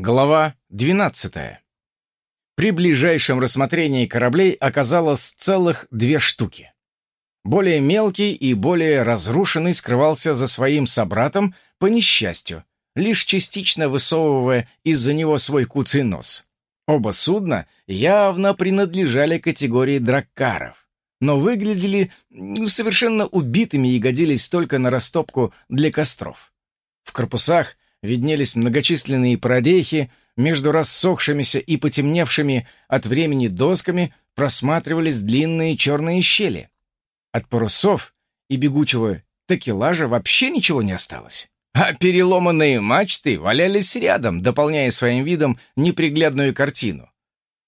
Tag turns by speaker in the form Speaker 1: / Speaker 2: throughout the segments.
Speaker 1: Глава 12. При ближайшем рассмотрении кораблей оказалось целых две штуки. Более мелкий и более разрушенный скрывался за своим собратом по несчастью, лишь частично высовывая из-за него свой куцый нос. Оба судна явно принадлежали категории драккаров, но выглядели совершенно убитыми и годились только на растопку для костров. В корпусах виднелись многочисленные прорехи, между рассохшимися и потемневшими от времени досками просматривались длинные черные щели. От парусов и бегучего такелажа вообще ничего не осталось. А переломанные мачты валялись рядом, дополняя своим видом неприглядную картину.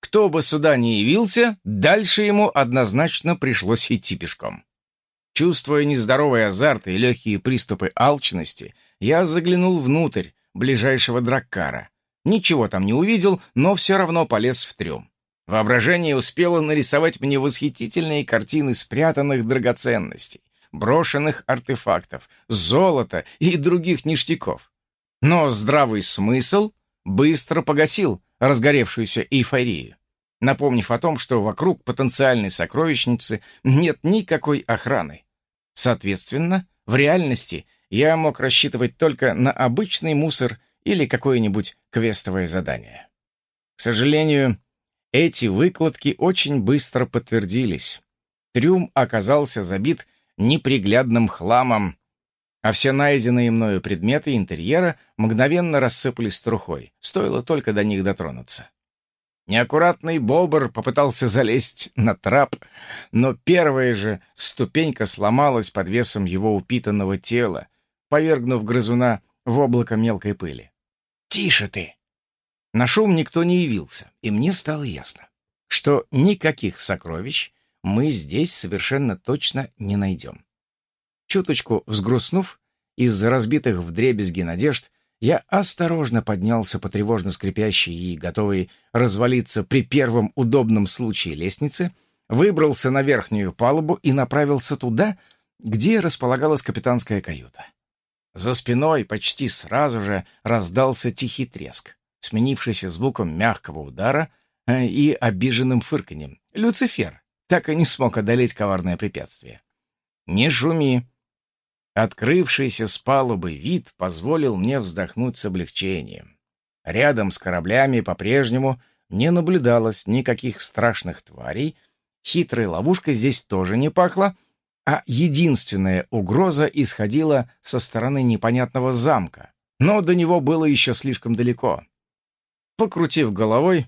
Speaker 1: Кто бы сюда ни явился, дальше ему однозначно пришлось идти пешком. Чувствуя нездоровый азарт и легкие приступы алчности, я заглянул внутрь ближайшего драккара. Ничего там не увидел, но все равно полез в трюм. Воображение успело нарисовать мне восхитительные картины спрятанных драгоценностей, брошенных артефактов, золота и других ништяков. Но здравый смысл быстро погасил разгоревшуюся эйфорию, напомнив о том, что вокруг потенциальной сокровищницы нет никакой охраны. Соответственно, в реальности я мог рассчитывать только на обычный мусор или какое-нибудь квестовое задание. К сожалению, эти выкладки очень быстро подтвердились. Трюм оказался забит неприглядным хламом, а все найденные мною предметы интерьера мгновенно рассыпались трухой, стоило только до них дотронуться. Неаккуратный бобр попытался залезть на трап, но первая же ступенька сломалась под весом его упитанного тела, повергнув грызуна в облако мелкой пыли. «Тише ты!» На шум никто не явился, и мне стало ясно, что никаких сокровищ мы здесь совершенно точно не найдем. Чуточку взгрустнув, из-за разбитых вдребезги надежд, я осторожно поднялся по тревожно скрипящей и готовой развалиться при первом удобном случае лестнице, выбрался на верхнюю палубу и направился туда, где располагалась капитанская каюта. За спиной почти сразу же раздался тихий треск, сменившийся звуком мягкого удара э, и обиженным фырканьем. Люцифер так и не смог одолеть коварное препятствие. «Не шуми!» Открывшийся с палубы вид позволил мне вздохнуть с облегчением. Рядом с кораблями по-прежнему не наблюдалось никаких страшных тварей, хитрой ловушкой здесь тоже не пахло, а единственная угроза исходила со стороны непонятного замка, но до него было еще слишком далеко. Покрутив головой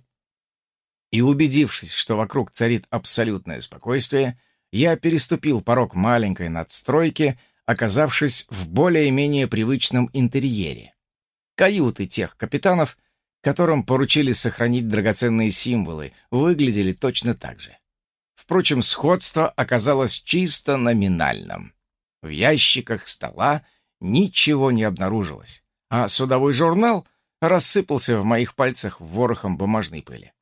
Speaker 1: и убедившись, что вокруг царит абсолютное спокойствие, я переступил порог маленькой надстройки, оказавшись в более-менее привычном интерьере. Каюты тех капитанов, которым поручили сохранить драгоценные символы, выглядели точно так же. Впрочем, сходство оказалось чисто номинальным. В ящиках стола ничего не обнаружилось, а судовой журнал рассыпался в моих пальцах ворохом бумажной пыли.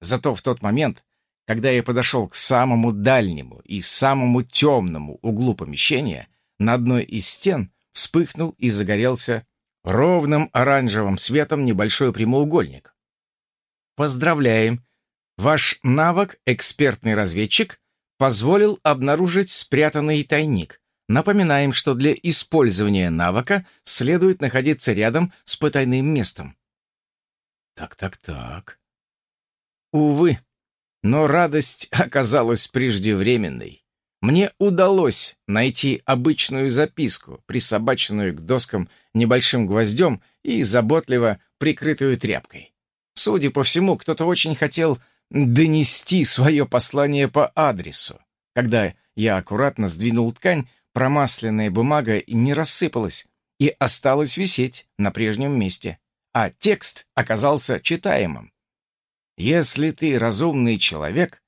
Speaker 1: Зато в тот момент, когда я подошел к самому дальнему и самому темному углу помещения, на одной из стен вспыхнул и загорелся ровным оранжевым светом небольшой прямоугольник. «Поздравляем! Ваш навык «Экспертный разведчик» позволил обнаружить спрятанный тайник. Напоминаем, что для использования навыка следует находиться рядом с потайным местом. Так-так-так. Увы, но радость оказалась преждевременной. Мне удалось найти обычную записку, присобаченную к доскам небольшим гвоздем и заботливо прикрытую тряпкой. Судя по всему, кто-то очень хотел донести свое послание по адресу. Когда я аккуратно сдвинул ткань, промасленная бумага не рассыпалась и осталась висеть на прежнем месте, а текст оказался читаемым. Если ты разумный человек,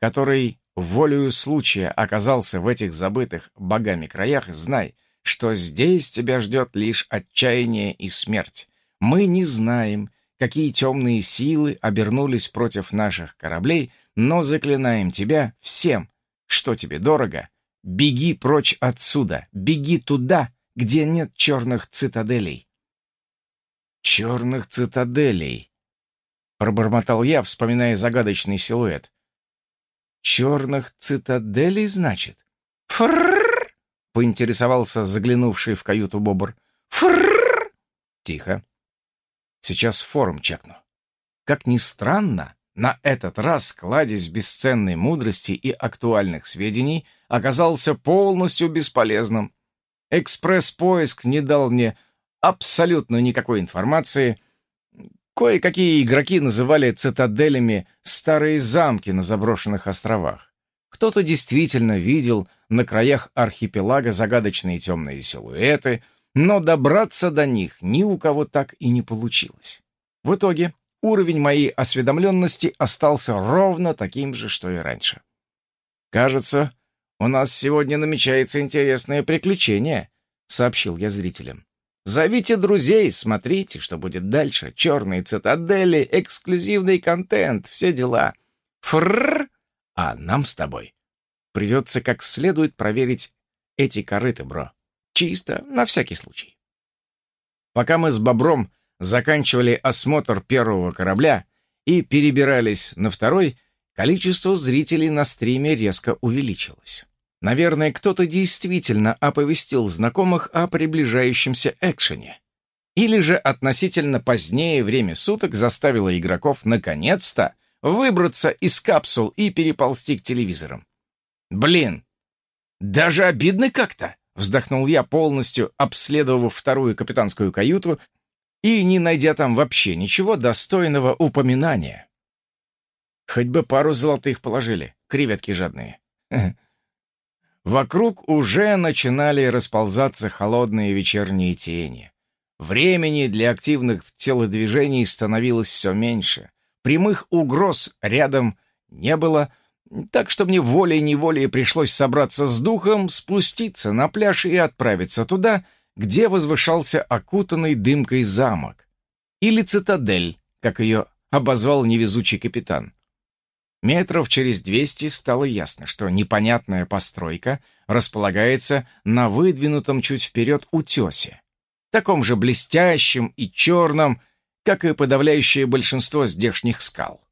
Speaker 1: который волею случая оказался в этих забытых богами краях, знай, что здесь тебя ждет лишь отчаяние и смерть. Мы не знаем, какие темные силы обернулись против наших кораблей, но заклинаем тебя всем, что тебе дорого, беги прочь отсюда, беги туда, где нет черных цитаделей. черных цитаделей», — пробормотал я, вспоминая загадочный силуэт. «Черных цитаделей, значит?» «Фрррр!» — поинтересовался заглянувший в каюту Бобр. «Фрррр!» «Тихо. Сейчас форум чекну». Как ни странно, на этот раз кладезь бесценной мудрости и актуальных сведений оказался полностью бесполезным. Экспресс-поиск не дал мне абсолютно никакой информации. Кое-какие игроки называли цитаделями старые замки на заброшенных островах. Кто-то действительно видел на краях архипелага загадочные темные силуэты, но добраться до них ни у кого так и не получилось. В итоге уровень моей осведомленности остался ровно таким же, что и раньше. «Кажется, у нас сегодня намечается интересное приключение», — сообщил я зрителям. «Зовите друзей, смотрите, что будет дальше. Черные цитадели, эксклюзивный контент, все дела. Фрррр! А нам с тобой придется как следует проверить эти корыты, бро. Чисто, на всякий случай». Пока мы с Бобром заканчивали осмотр первого корабля и перебирались на второй, количество зрителей на стриме резко увеличилось. Наверное, кто-то действительно оповестил знакомых о приближающемся экшене. Или же относительно позднее время суток заставило игроков наконец-то выбраться из капсул и переползти к телевизорам. «Блин, даже обидно как-то!» — вздохнул я, полностью обследовав вторую капитанскую каюту и не найдя там вообще ничего достойного упоминания. Хоть бы пару золотых положили, креветки жадные. Вокруг уже начинали расползаться холодные вечерние тени. Времени для активных телодвижений становилось все меньше. Прямых угроз рядом не было, так что мне волей-неволей пришлось собраться с духом, спуститься на пляж и отправиться туда, где возвышался окутанный дымкой замок. Или цитадель, как ее обозвал невезучий капитан. Метров через двести стало ясно, что непонятная постройка располагается на выдвинутом чуть вперед утесе, таком же блестящем и черном, как и подавляющее большинство здешних скал.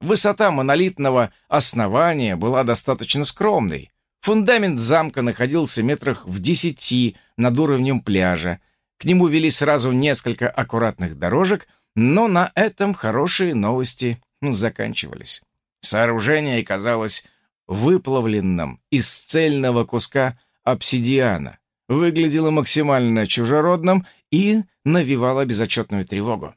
Speaker 1: Высота монолитного основания была достаточно скромной, Фундамент замка находился метрах в десяти над уровнем пляжа. К нему вели сразу несколько аккуратных дорожек, но на этом хорошие новости заканчивались. Сооружение казалось выплавленным из цельного куска обсидиана, выглядело максимально чужеродным и навевало безотчетную тревогу.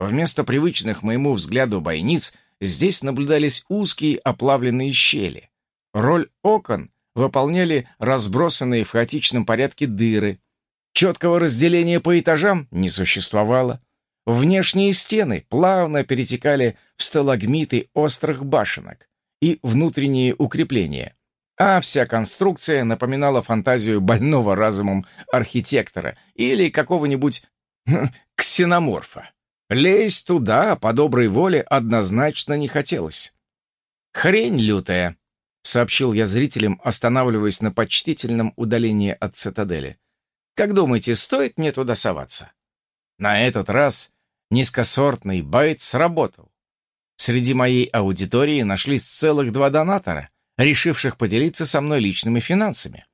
Speaker 1: Вместо привычных моему взгляду бойниц здесь наблюдались узкие оплавленные щели. Роль окон выполняли разбросанные в хаотичном порядке дыры. Четкого разделения по этажам не существовало. Внешние стены плавно перетекали в сталагмиты острых башенок и внутренние укрепления, а вся конструкция напоминала фантазию больного разумом архитектора или какого-нибудь ксеноморфа. Лезть туда по доброй воле однозначно не хотелось. Хрень лютая. — сообщил я зрителям, останавливаясь на почтительном удалении от цитадели. «Как думаете, стоит мне туда соваться?» На этот раз низкосортный байт сработал. Среди моей аудитории нашлись целых два донатора, решивших поделиться со мной личными финансами.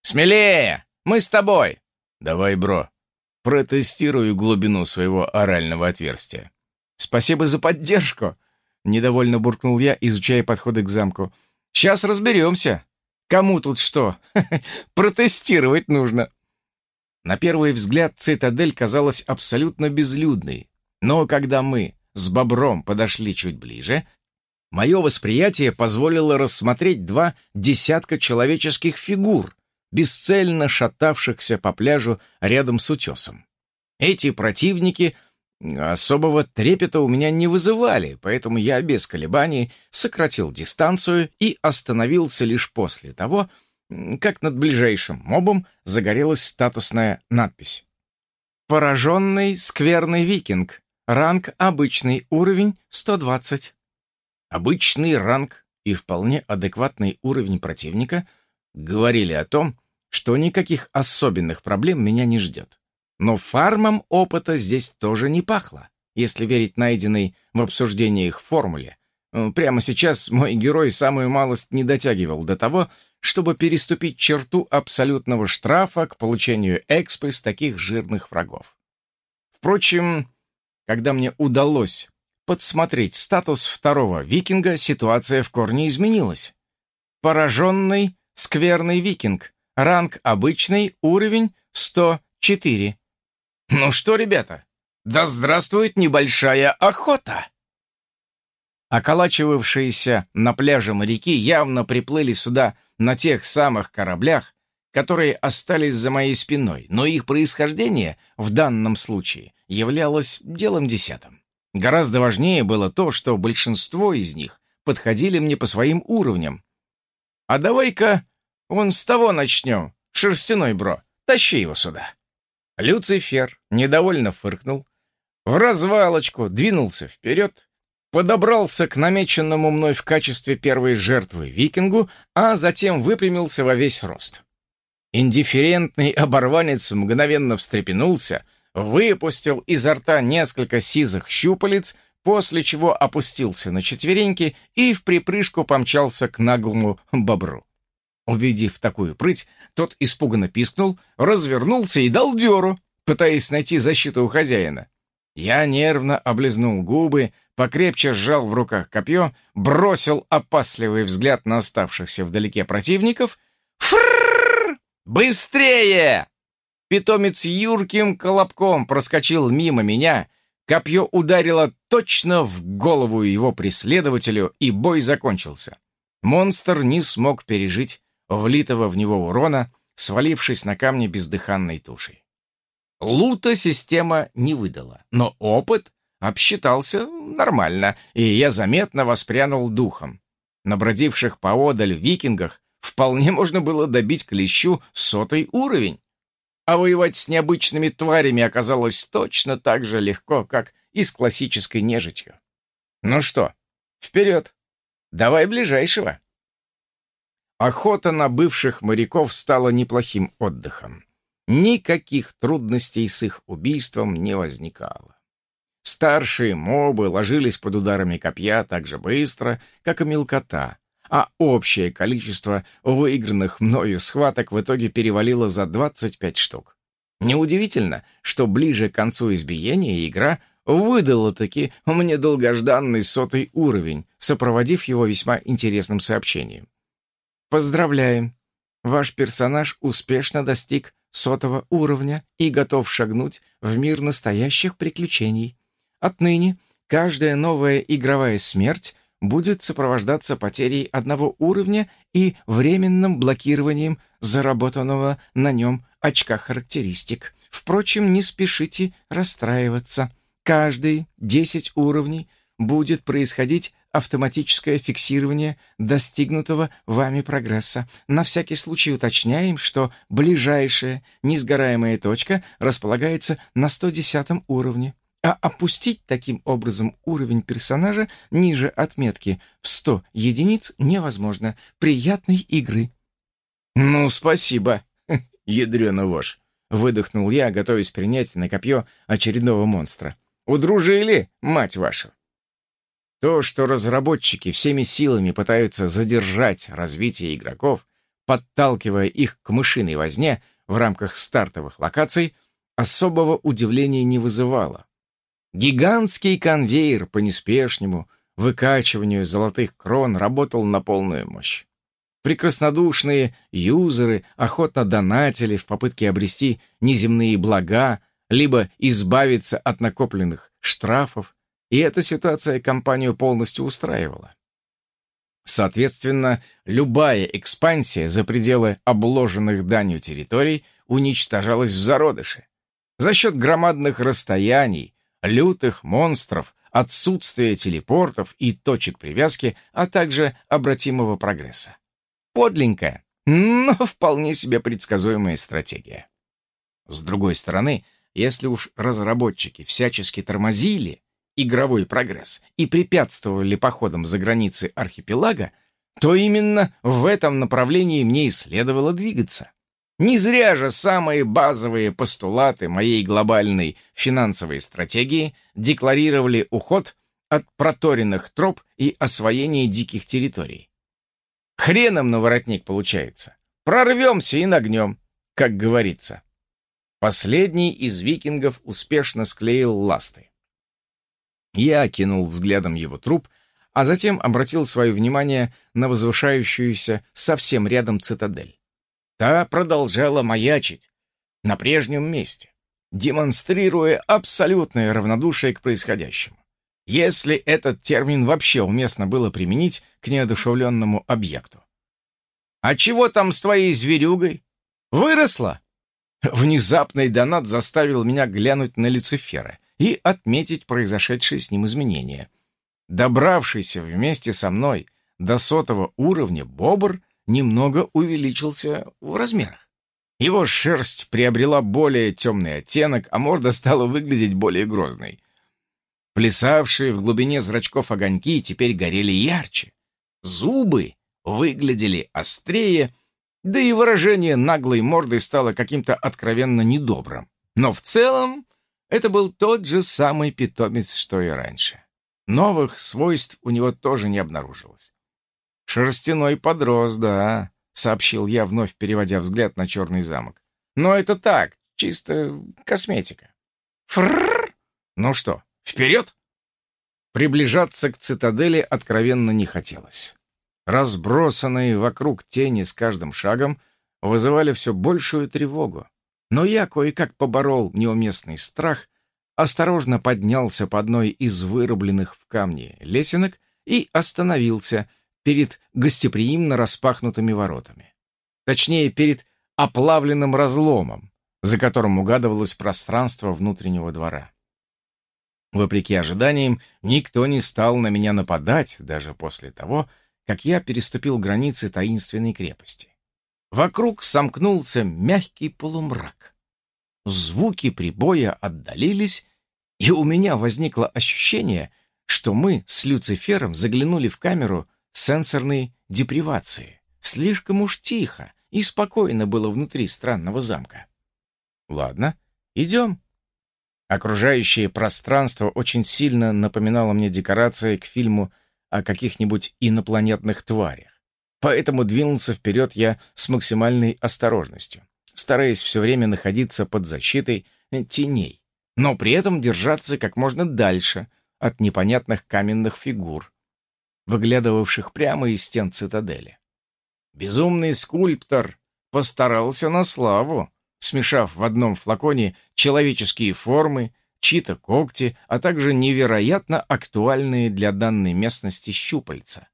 Speaker 1: «Смелее! Мы с тобой!» «Давай, бро, протестирую глубину своего орального отверстия». «Спасибо за поддержку!» — недовольно буркнул я, изучая подходы к замку. Сейчас разберемся. Кому тут что? Протестировать нужно. На первый взгляд цитадель казалась абсолютно безлюдной. Но когда мы с Бобром подошли чуть ближе, мое восприятие позволило рассмотреть два десятка человеческих фигур, бесцельно шатавшихся по пляжу рядом с утесом. Эти противники — Особого трепета у меня не вызывали, поэтому я без колебаний сократил дистанцию и остановился лишь после того, как над ближайшим мобом загорелась статусная надпись. «Пораженный скверный викинг. Ранг обычный, уровень 120». Обычный ранг и вполне адекватный уровень противника говорили о том, что никаких особенных проблем меня не ждет. Но фармом опыта здесь тоже не пахло, если верить найденной в обсуждениях формуле. Э, прямо сейчас мой герой самую малость не дотягивал до того, чтобы переступить черту абсолютного штрафа к получению экспы с таких жирных врагов. Впрочем, когда мне удалось подсмотреть статус второго викинга, ситуация в корне изменилась. Пораженный, скверный викинг. Ранг обычный, уровень 104. Ну что, ребята, да здравствует небольшая охота! Околачивавшиеся на пляже моряки явно приплыли сюда на тех самых кораблях, которые остались за моей спиной, но их происхождение в данном случае являлось делом десятым. Гораздо важнее было то, что большинство из них подходили мне по своим уровням. «А давай-ка вон с того начнем, шерстяной бро, тащи его сюда». Люцифер недовольно фыркнул, в развалочку двинулся вперед, подобрался к намеченному мной в качестве первой жертвы викингу, а затем выпрямился во весь рост. Индифферентный оборванец мгновенно встрепенулся, выпустил изо рта несколько сизых щупалец, после чего опустился на четвереньки и в припрыжку помчался к наглому бобру. Увидев такую прыть, тот испуганно пискнул, развернулся и дал дёру, пытаясь найти защиту у хозяина. Я нервно облизнул губы, покрепче сжал в руках копье, бросил опасливый взгляд на оставшихся вдалеке противников. Фрррр! Быстрее! Питомец юрким колобком проскочил мимо меня, копье ударило точно в голову его преследователю, и бой закончился. Монстр не смог пережить влитого в него урона, свалившись на камни бездыханной тушей. Лута система не выдала, но опыт обсчитался нормально, и я заметно воспрянул духом. На бродивших поодаль викингах вполне можно было добить клещу сотый уровень. А воевать с необычными тварями оказалось точно так же легко, как и с классической нежитью. Ну что, вперед! Давай ближайшего. Охота на бывших моряков стала неплохим отдыхом. Никаких трудностей с их убийством не возникало. Старшие мобы ложились под ударами копья так же быстро, как и мелкота, а общее количество выигранных мною схваток в итоге перевалило за 25 штук. Неудивительно, что ближе к концу избиения игра выдала-таки мне долгожданный сотый уровень, сопроводив его весьма интересным сообщением. «Поздравляем! Ваш персонаж успешно достиг сотого уровня и готов шагнуть в мир настоящих приключений. Отныне каждая новая игровая смерть будет сопровождаться потерей одного уровня и временным блокированием заработанного на нем очка характеристик. Впрочем, не спешите расстраиваться. Каждые 10 уровней будет происходить автоматическое фиксирование достигнутого вами прогресса. На всякий случай уточняем, что ближайшая несгораемая точка располагается на 110 уровне. А опустить таким образом уровень персонажа ниже отметки в 100 единиц невозможно. Приятной игры. «Ну, спасибо, ядрёна вошь!» — выдохнул я, готовясь принять на копье очередного монстра. «Удружили, мать вашу!» То, что разработчики всеми силами пытаются задержать развитие игроков, подталкивая их к мышиной возне в рамках стартовых локаций, особого удивления не вызывало. Гигантский конвейер по неспешному выкачиванию золотых крон работал на полную мощь. Прекраснодушные юзеры охотно донатили в попытке обрести неземные блага, либо избавиться от накопленных штрафов, и эта ситуация компанию полностью устраивала. Соответственно, любая экспансия за пределы обложенных данью территорий уничтожалась в зародыше. За счет громадных расстояний, лютых монстров, отсутствия телепортов и точек привязки, а также обратимого прогресса. Подленькая, но вполне себе предсказуемая стратегия. С другой стороны, если уж разработчики всячески тормозили игровой прогресс и препятствовали походам за границы архипелага, то именно в этом направлении мне и следовало двигаться. Не зря же самые базовые постулаты моей глобальной финансовой стратегии декларировали уход от проторенных троп и освоение диких территорий. Хреном на воротник получается. Прорвемся и нагнем, как говорится. Последний из викингов успешно склеил ласты. Я окинул взглядом его труп, а затем обратил свое внимание на возвышающуюся совсем рядом цитадель. Та продолжала маячить на прежнем месте, демонстрируя абсолютное равнодушие к происходящему. Если этот термин вообще уместно было применить к неодушевленному объекту. «А чего там с твоей зверюгой? Выросла?» Внезапный донат заставил меня глянуть на Люцифера и отметить произошедшие с ним изменения. Добравшийся вместе со мной до сотого уровня бобр немного увеличился в размерах. Его шерсть приобрела более темный оттенок, а морда стала выглядеть более грозной. Плясавшие в глубине зрачков огоньки теперь горели ярче. Зубы выглядели острее, да и выражение наглой морды стало каким-то откровенно недобрым. Но в целом это был тот же самый питомец, что и раньше. Новых свойств у него тоже не обнаружилось. «Шерстяной подрос, да», — сообщил я, вновь переводя взгляд на черный замок. «Но это так, чисто косметика». «Фрррр! Ну что, вперед?» Приближаться к цитадели откровенно не хотелось. Разбросанные вокруг тени с каждым шагом вызывали все большую тревогу. Но я кое-как поборол неуместный страх, осторожно поднялся по одной из вырубленных в камне лесенок и остановился перед гостеприимно распахнутыми воротами. Точнее, перед оплавленным разломом, за которым угадывалось пространство внутреннего двора. Вопреки ожиданиям, никто не стал на меня нападать даже после того, как я переступил границы таинственной крепости. Вокруг сомкнулся мягкий полумрак. Звуки прибоя отдалились, и у меня возникло ощущение, что мы с Люцифером заглянули в камеру сенсорной депривации. Слишком уж тихо и спокойно было внутри странного замка. Ладно, идем. Окружающее пространство очень сильно напоминало мне декорации к фильму о каких-нибудь инопланетных тварях. Поэтому двинулся вперед я с максимальной осторожностью, стараясь все время находиться под защитой теней, но при этом держаться как можно дальше от непонятных каменных фигур, выглядывавших прямо из стен цитадели. Безумный скульптор постарался на славу, смешав в одном флаконе человеческие формы, чьи-то когти, а также невероятно актуальные для данной местности щупальца.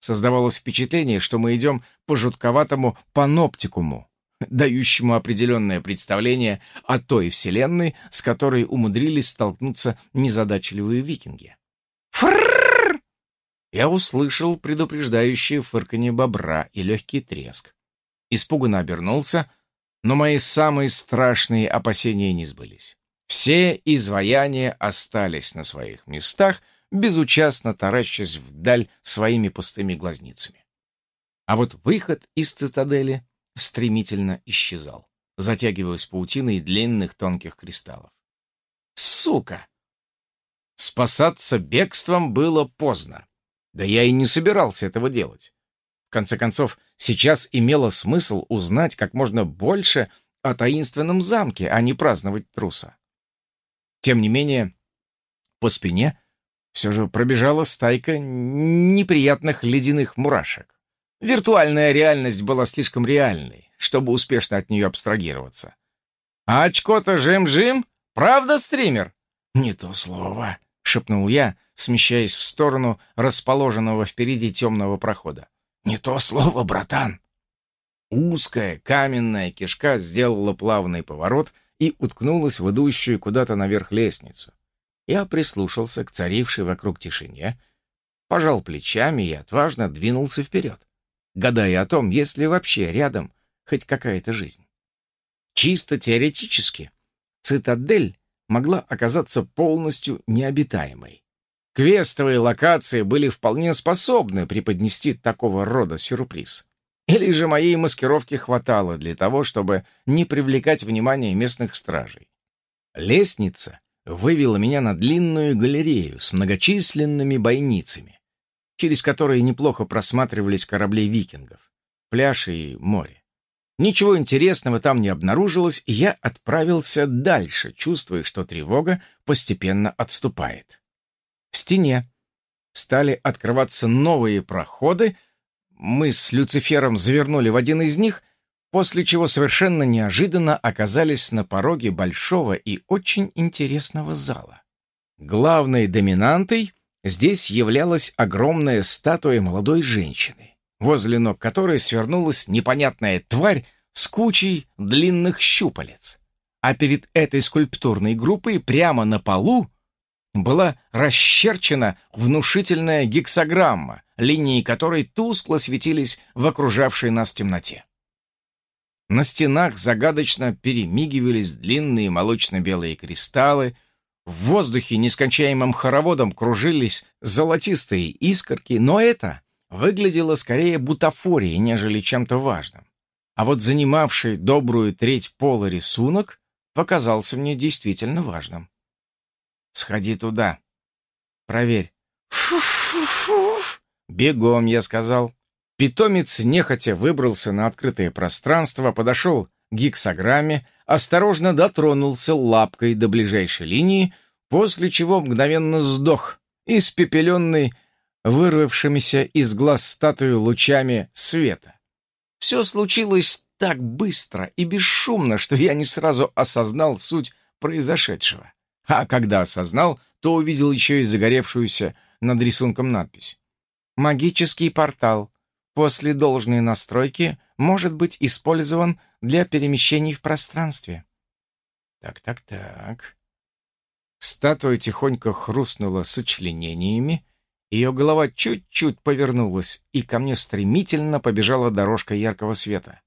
Speaker 1: Создавалось впечатление, что мы идем по жутковатому паноптикуму, дающему определенное представление о той вселенной, с которой умудрились столкнуться незадачливые викинги. Я услышал предупреждающее фырканье бобра и легкий треск. Испуганно обернулся, но мои самые страшные опасения не сбылись. Все изваяния остались на своих местах, безучастно таращась вдаль своими пустыми глазницами. А вот выход из цитадели стремительно исчезал, затягиваясь паутиной длинных тонких кристаллов. Сука! Спасаться бегством было поздно. Да я и не собирался этого делать. В конце концов, сейчас имело смысл узнать как можно больше о таинственном замке, а не праздновать труса. Тем не менее, по спине все же пробежала стайка неприятных ледяных мурашек. Виртуальная реальность была слишком реальной, чтобы успешно от нее абстрагироваться. «А очко-то жим-жим? Правда, стример?» «Не то слово», — шепнул я, смещаясь в сторону расположенного впереди темного прохода. «Не то слово, братан!» Узкая каменная кишка сделала плавный поворот и уткнулась в идущую куда-то наверх лестницу. Я прислушался к царившей вокруг тишине, пожал плечами и отважно двинулся вперед, гадая о том, есть ли вообще рядом хоть какая-то жизнь. Чисто теоретически, цитадель могла оказаться полностью необитаемой. Квестовые локации были вполне способны преподнести такого рода сюрприз. Или же моей маскировки хватало для того, чтобы не привлекать внимание местных стражей. Лестница вывела меня на длинную галерею с многочисленными бойницами, через которые неплохо просматривались корабли викингов, пляж и море. Ничего интересного там не обнаружилось, и я отправился дальше, чувствуя, что тревога постепенно отступает. В стене стали открываться новые проходы, мы с Люцифером завернули в один из них, после чего совершенно неожиданно оказались на пороге большого и очень интересного зала. Главной доминантой здесь являлась огромная статуя молодой женщины, возле ног которой свернулась непонятная тварь с кучей длинных щупалец. А перед этой скульптурной группой прямо на полу была расчерчена внушительная гексограмма, линии которой тускло светились в окружавшей нас темноте. На стенах загадочно перемигивались длинные молочно-белые кристаллы, в воздухе нескончаемым хороводом кружились золотистые искорки, но это выглядело скорее бутафорией, нежели чем-то важным. А вот занимавший добрую треть пола рисунок показался мне действительно важным. «Сходи туда. Проверь». «Фу-фу-фу!» «Бегом», — я сказал. Питомец нехотя выбрался на открытое пространство, подошел к гексограмме, осторожно дотронулся лапкой до ближайшей линии, после чего мгновенно сдох, испепеленный вырвавшимися из глаз статую лучами света. Все случилось так быстро и бесшумно, что я не сразу осознал суть произошедшего. А когда осознал, то увидел еще и загоревшуюся над рисунком надпись. Магический портал. После должной настройки может быть использован для перемещений в пространстве. Так-так-так. Статуя тихонько хрустнула сочленениями, ее голова чуть-чуть повернулась, и ко мне стремительно побежала дорожка яркого света.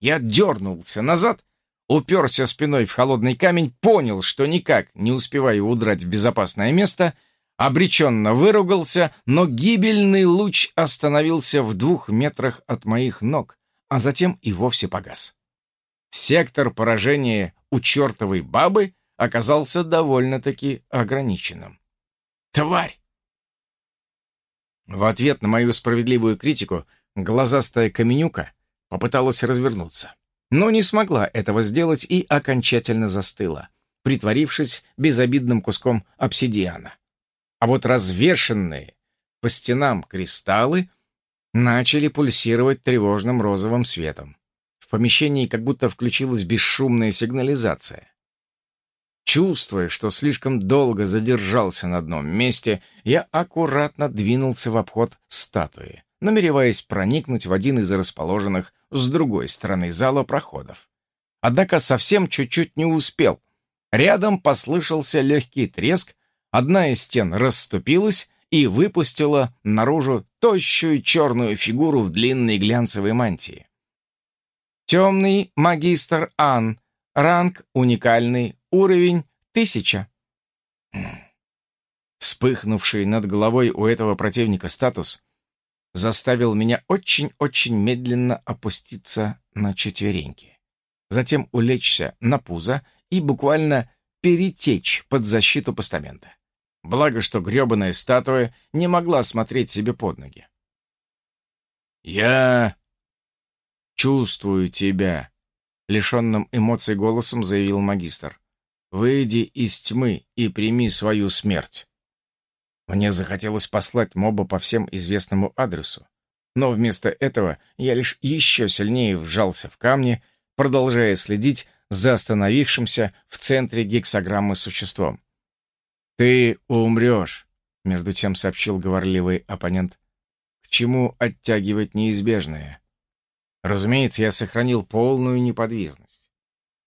Speaker 1: Я дернулся назад, уперся спиной в холодный камень, понял, что никак не успеваю удрать в безопасное место — обреченно выругался, но гибельный луч остановился в двух метрах от моих ног, а затем и вовсе погас. Сектор поражения у чертовой бабы оказался довольно-таки ограниченным. «Тварь!» В ответ на мою справедливую критику глазастая каменюка попыталась развернуться, но не смогла этого сделать и окончательно застыла, притворившись безобидным куском обсидиана а вот развешенные по стенам кристаллы начали пульсировать тревожным розовым светом. В помещении как будто включилась бесшумная сигнализация. Чувствуя, что слишком долго задержался на одном месте, я аккуратно двинулся в обход статуи, намереваясь проникнуть в один из расположенных с другой стороны зала проходов. Однако совсем чуть-чуть не успел. Рядом послышался легкий треск, Одна из стен расступилась и выпустила наружу тощую черную фигуру в длинной глянцевой мантии. Темный магистр Ан. Ранг уникальный. Уровень тысяча. Вспыхнувший над головой у этого противника статус заставил меня очень-очень медленно опуститься на четвереньки. Затем улечься на пузо и буквально перетечь под защиту постамента. Благо, что гребаная статуя не могла смотреть себе под ноги. «Я чувствую тебя», — лишенным эмоций голосом заявил магистр. «Выйди из тьмы и прими свою смерть». Мне захотелось послать моба по всем известному адресу, но вместо этого я лишь еще сильнее вжался в камни, продолжая следить за остановившимся в центре гексограммы существом. «Ты умрешь», — между тем сообщил говорливый оппонент. «К чему оттягивать неизбежное?» Разумеется, я сохранил полную неподвижность.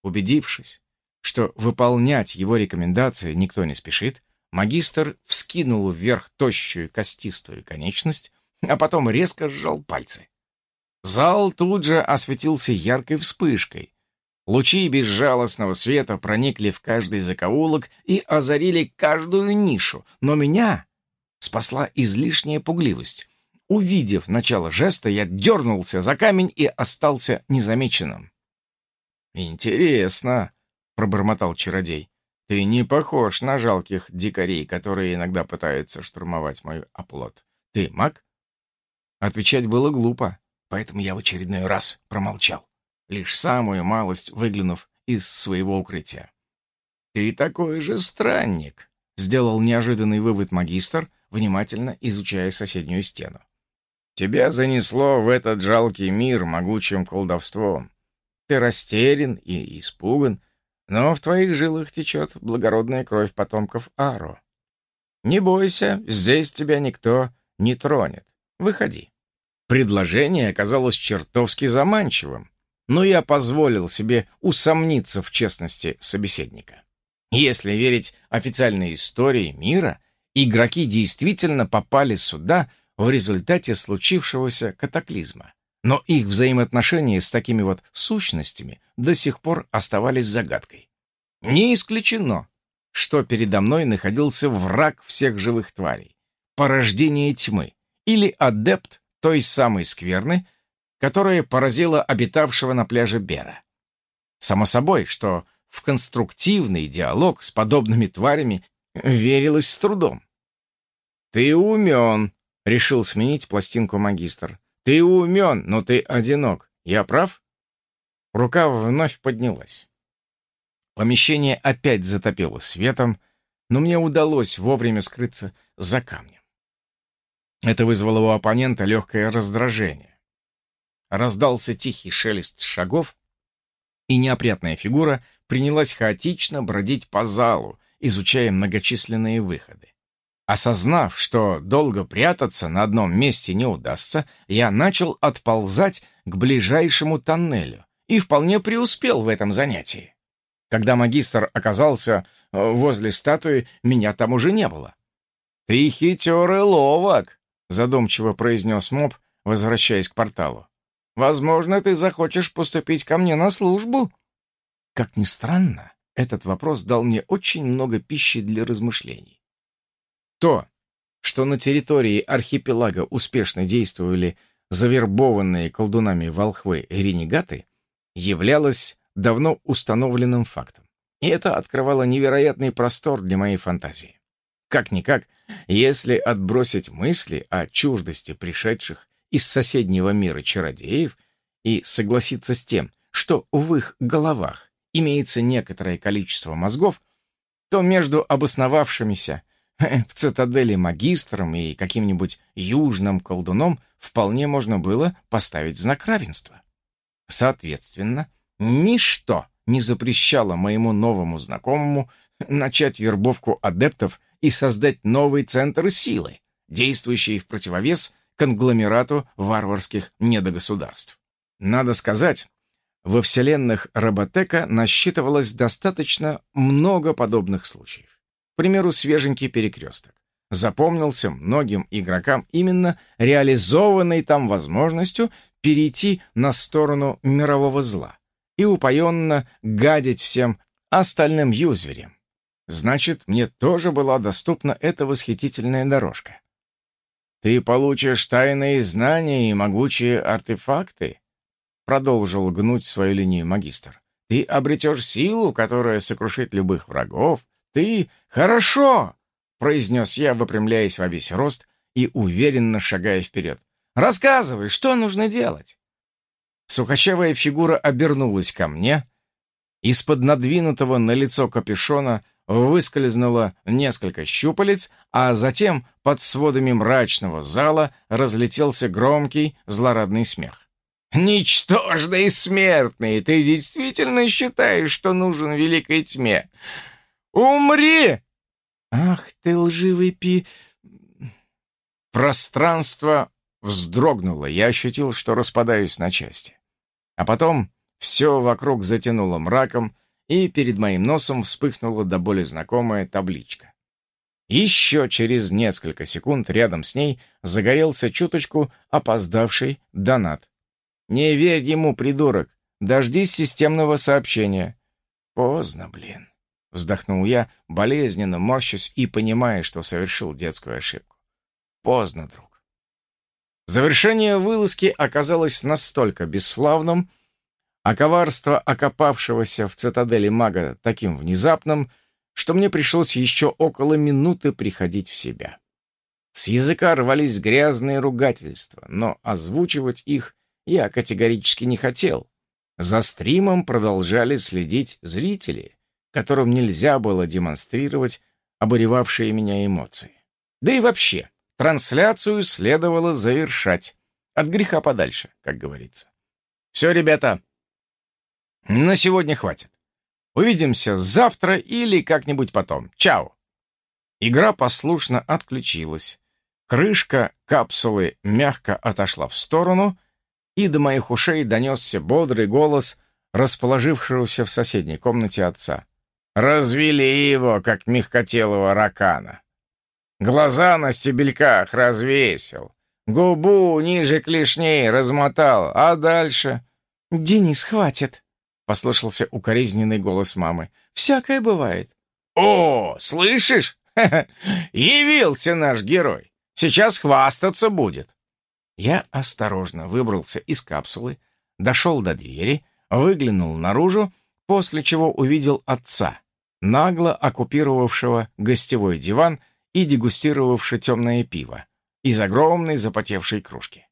Speaker 1: Убедившись, что выполнять его рекомендации никто не спешит, магистр вскинул вверх тощую костистую конечность, а потом резко сжал пальцы. Зал тут же осветился яркой вспышкой, Лучи безжалостного света проникли в каждый закоулок и озарили каждую нишу, но меня спасла излишняя пугливость. Увидев начало жеста, я дернулся за камень и остался незамеченным. «Интересно», — пробормотал чародей. «Ты не похож на жалких дикарей, которые иногда пытаются штурмовать мой оплот. Ты маг?» Отвечать было глупо, поэтому я в очередной раз промолчал, лишь самую малость выглянув из своего укрытия. «Ты такой же странник», — сделал неожиданный вывод магистр, внимательно изучая соседнюю стену. «Тебя занесло в этот жалкий мир могучим колдовством. Ты растерян и испуган, но в твоих жилах течет благородная кровь потомков Аро. Не бойся, здесь тебя никто не тронет. Выходи. Предложение оказалось чертовски заманчивым, но я позволил себе усомниться в честности собеседника. Если верить официальной истории мира, игроки действительно попали сюда в результате случившегося катаклизма. Но их взаимоотношения с такими вот сущностями до сих пор оставались загадкой. Не исключено, что передо мной находился враг всех живых тварей, порождение тьмы или адепт той самой скверны, которая поразила обитавшего на пляже Бера. Само собой, что в конструктивный диалог с подобными тварями верилось с трудом. «Ты умен», — решил сменить пластинку магистр. Ты умен, но ты одинок. Я прав?» Рука вновь поднялась. Помещение опять затопило светом, но мне удалось вовремя скрыться за камнем. Это вызвало у оппонента легкое раздражение. Раздался тихий шелест шагов, и неопрятная фигура принялась хаотично бродить по залу, изучая многочисленные выходы. Осознав, что долго прятаться на одном месте не удастся, я начал отползать к ближайшему тоннелю и вполне преуспел в этом занятии. Когда магистр оказался э, возле статуи, меня там уже не было. «Ты хитер и ловок», — задумчиво произнес моб, возвращаясь к порталу. «Возможно, ты захочешь поступить ко мне на службу?» Как ни странно, этот вопрос дал мне очень много пищи для размышлений. То, что на территории архипелага успешно действовали завербованные колдунами волхвы ренегаты, являлось давно установленным фактом. И это открывало невероятный простор для моей фантазии. Как-никак, если отбросить мысли о чуждости пришедших из соседнего мира чародеев и согласиться с тем, что в их головах имеется некоторое количество мозгов, то между обосновавшимися в цитадели магистром и каким-нибудь южным колдуном вполне можно было поставить знак равенства. Соответственно, ничто не запрещало моему новому знакомому начать вербовку адептов и создать новый центр силы, действующий в противовес конгломерату варварских недогосударств. Надо сказать, во вселенных Роботека насчитывалось достаточно много подобных случаев примеру, свеженький перекресток. Запомнился многим игрокам именно реализованной там возможностью перейти на сторону мирового зла и упоенно гадить всем остальным юзверям. Значит, мне тоже была доступна эта восхитительная дорожка. «Ты получишь тайные знания и могучие артефакты», продолжил гнуть свою линию магистр. «Ты обретешь силу, которая сокрушит любых врагов, «Ты хорошо!» — произнес я, выпрямляясь во весь рост и уверенно шагая вперед. «Рассказывай, что нужно делать?» Сухощавая фигура обернулась ко мне. Из-под надвинутого на лицо капюшона выскользнуло несколько щупалец, а затем под сводами мрачного зала разлетелся громкий злорадный смех. «Ничтожный смертный, ты действительно считаешь, что нужен великой тьме? Умри!» «Ах ты лживый пи...» Пространство вздрогнуло, я ощутил, что распадаюсь на части. А потом все вокруг затянуло мраком, и перед моим носом вспыхнула до боли знакомая табличка. Еще через несколько секунд рядом с ней загорелся чуточку опоздавший донат. «Не верь ему, придурок! Дождись системного сообщения!» «Поздно, блин!» Вздохнул я, болезненно морщась и понимая, что совершил детскую ошибку. Поздно, друг. Завершение вылазки оказалось настолько бесславным, а коварство окопавшегося в цитадели мага таким внезапным, что мне пришлось еще около минуты приходить в себя. С языка рвались грязные ругательства, но озвучивать их я категорически не хотел. За стримом продолжали следить зрители, которым нельзя было демонстрировать обуревавшие меня эмоции. Да и вообще, трансляцию следовало завершать. От греха подальше, как говорится. Все, ребята, на сегодня хватит. Увидимся завтра или как-нибудь потом. Чао. Игра послушно отключилась. Крышка капсулы мягко отошла в сторону, и до моих ушей донесся бодрый голос расположившегося в соседней комнате отца. «Развели его, как мягкотелого ракана. Глаза на стебельках развесил, губу ниже клешней размотал, а дальше...»
Speaker 2: «Денис, хватит!» — послышался укоризненный голос мамы. «Всякое бывает».
Speaker 1: «О, слышишь? Явился наш герой. Сейчас хвастаться будет». Я осторожно выбрался из капсулы, дошел до двери, выглянул наружу, после чего увидел отца, нагло оккупировавшего гостевой диван и дегустировавшего темное пиво из огромной запотевшей кружки.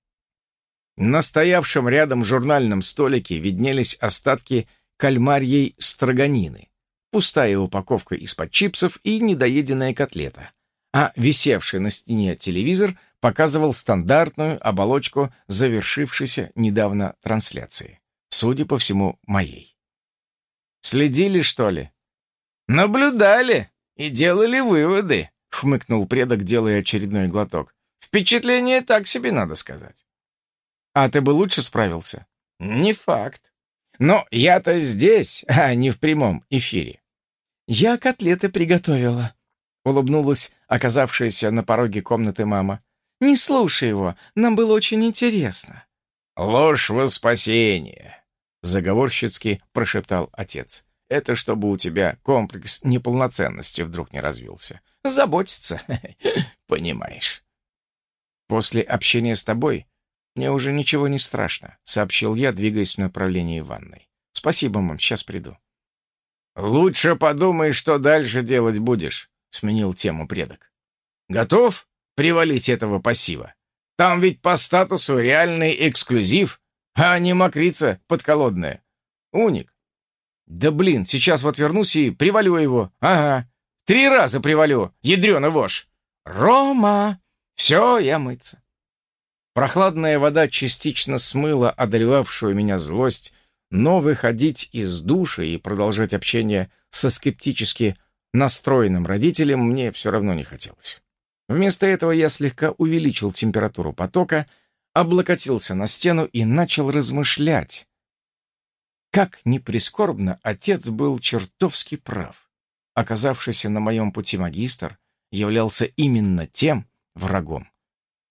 Speaker 1: На стоявшем рядом журнальном столике виднелись остатки кальмарьей строганины, пустая упаковка из-под чипсов и недоеденная котлета, а висевший на стене телевизор показывал стандартную оболочку завершившейся недавно трансляции, судя по всему, моей. «Следили, что ли?» «Наблюдали и делали выводы», — хмыкнул предок, делая очередной глоток. «Впечатление так себе, надо сказать». «А ты бы лучше справился?» «Не факт. Но я-то здесь, а не в прямом эфире».
Speaker 2: «Я котлеты приготовила», — улыбнулась оказавшаяся на пороге комнаты мама. «Не слушай его, нам было очень интересно».
Speaker 1: «Ложь во спасение», — заговорщицки прошептал отец. «Это чтобы у тебя комплекс неполноценности вдруг не развился. Заботиться, понимаешь». «После общения с тобой мне уже ничего не страшно», — сообщил я, двигаясь в направлении ванной. «Спасибо, мам, сейчас приду». «Лучше подумай, что дальше делать будешь», — сменил тему предок. «Готов привалить этого пассива? Там ведь по статусу реальный эксклюзив, а не мокрица подколодная. Уник. Да блин, сейчас вот вернусь и привалю его. Ага. Три раза привалю, ядрёна вошь. Рома! Все, я мыться. Прохладная вода частично смыла одолевавшую меня злость, но выходить из души и продолжать общение со скептически настроенным родителем мне все равно не хотелось. Вместо этого я слегка увеличил температуру потока, облокотился на стену и начал размышлять. Как ни прискорбно, отец был чертовски прав. Оказавшийся на моем пути магистр являлся именно тем врагом,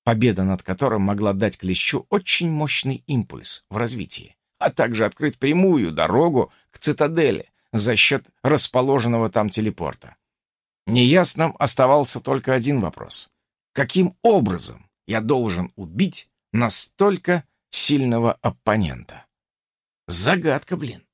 Speaker 1: победа над которым могла дать Клещу очень мощный импульс в развитии, а также открыть прямую дорогу к цитадели за счет расположенного там телепорта. Неясным оставался только один вопрос. Каким образом я должен убить настолько сильного оппонента? Загадка, блин.